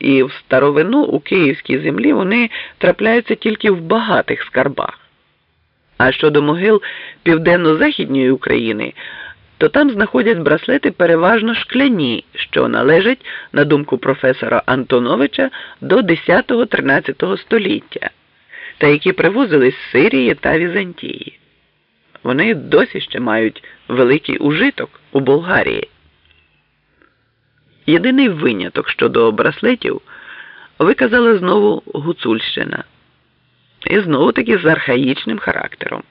і в старовину у київській землі вони трапляються тільки в багатих скарбах. А щодо могил південно-західньої України, то там знаходять браслети переважно шкляні, що належать, на думку професора Антоновича, до 10-13 століття, та які привозили з Сирії та Візантії. Вони досі ще мають великий ужиток у Болгарії. Єдиний виняток щодо браслетів виказала знову Гуцульщина. І знову таки з архаїчним характером.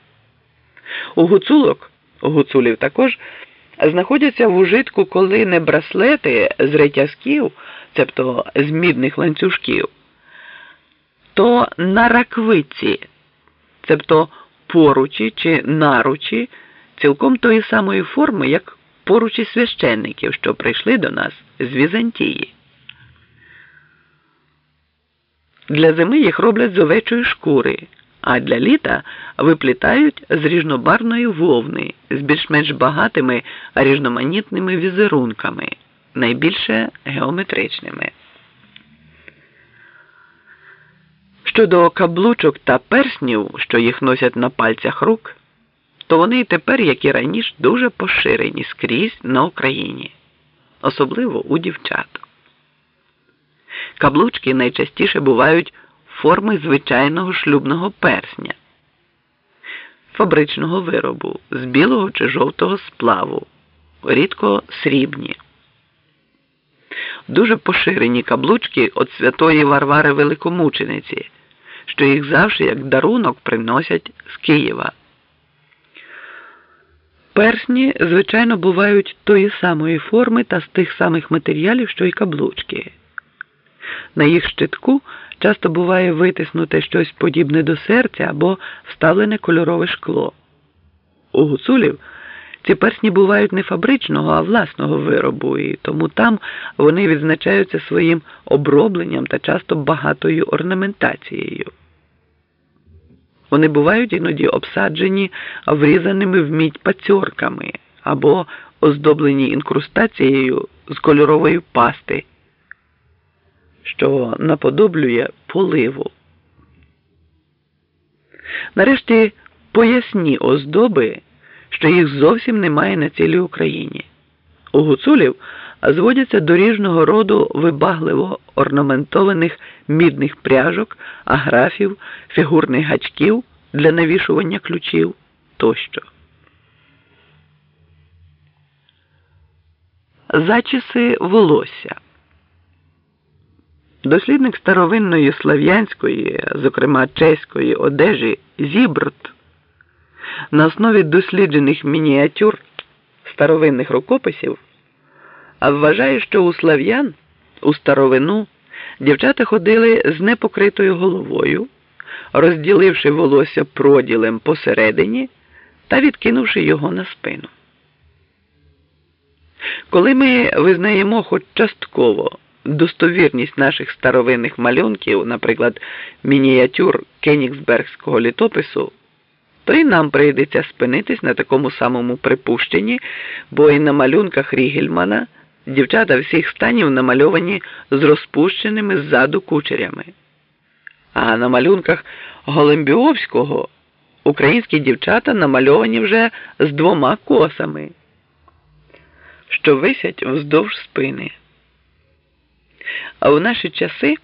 У гуцулок, гуцулів також, знаходяться в ужитку, коли не браслети з ретязків, тобто з мідних ланцюжків, то на раквиці, тобто поручі чи наручі, цілком тої самої форми, як поручі священників, що прийшли до нас з Візантії. Для зими їх роблять з овечої шкури, а для літа виплітають з ріжнобарної вовни з більш-менш багатими різноманітними візерунками, найбільше геометричними. Щодо каблучок та перснів, що їх носять на пальцях рук, то вони тепер, як і раніше, дуже поширені скрізь на Україні, особливо у дівчат. Каблучки найчастіше бувають форми звичайного шлюбного персня, фабричного виробу з білого чи жовтого сплаву, рідко срібні. Дуже поширені каблучки від святої Варвари Великомучениці, що їх завжди як дарунок приносять з Києва. Персні, звичайно, бувають тої самої форми та з тих самих матеріалів, що й каблучки. На їх щитку часто буває витиснуте щось подібне до серця або вставлене кольорове шкло. У гуцулів ці персні бувають не фабричного, а власного виробу, і тому там вони відзначаються своїм обробленням та часто багатою орнаментацією. Вони бувають іноді обсаджені врізаними в мідь пацьорками або оздоблені інкрустацією з кольорової пасти що наподоблює поливу. Нарешті поясні оздоби, що їх зовсім немає на цілій Україні. У гуцулів зводяться до ріжного роду вибагливо орнаментованих мідних пряжок, аграфів, фігурних гачків для навішування ключів тощо. Зачіси волосся. Дослідник старовинної слав'янської, зокрема чеської одежі Зібрт, на основі досліджених мініатюр старовинних рукописів, вважає, що у слав'ян у старовину дівчата ходили з непокритою головою, розділивши волосся проділем посередині та відкинувши його на спину. Коли ми визнаємо хоч частково достовірність наших старовинних малюнків, наприклад, мініатюр Кенігсбергського літопису, то й нам прийдеться спинитись на такому самому припущенні, бо і на малюнках Рігельмана дівчата всіх станів намальовані з розпущеними ззаду кучерями. А на малюнках Голембіовського українські дівчата намальовані вже з двома косами, що висять вздовж спини. А в наші часи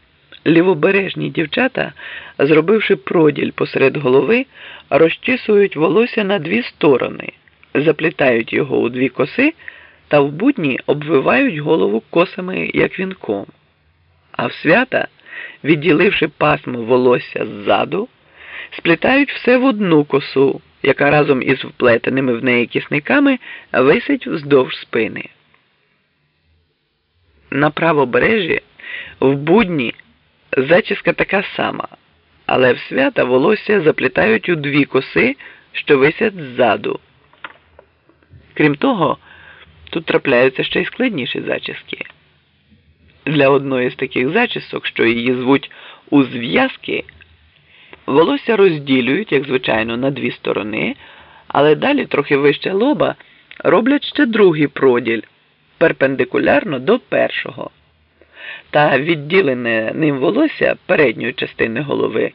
лівобережні дівчата, зробивши проділь посеред голови, розчісують волосся на дві сторони, заплітають його у дві коси та в будні обвивають голову косами, як вінком. А в свята, відділивши пасмо волосся ззаду, сплітають все в одну косу, яка разом із вплетеними в неї кисниками висить вздовж спини. На правобережжі в будні зачіска така сама, але в свята волосся заплітають у дві коси, що висять ззаду. Крім того, тут трапляються ще й складніші зачіски. Для одної з таких зачісок, що її звуть у зв'язки, волосся розділюють, як звичайно, на дві сторони, але далі, трохи вище лоба, роблять ще другий проділь перпендикулярно до першого. та відділене ним волосся передньої частини голови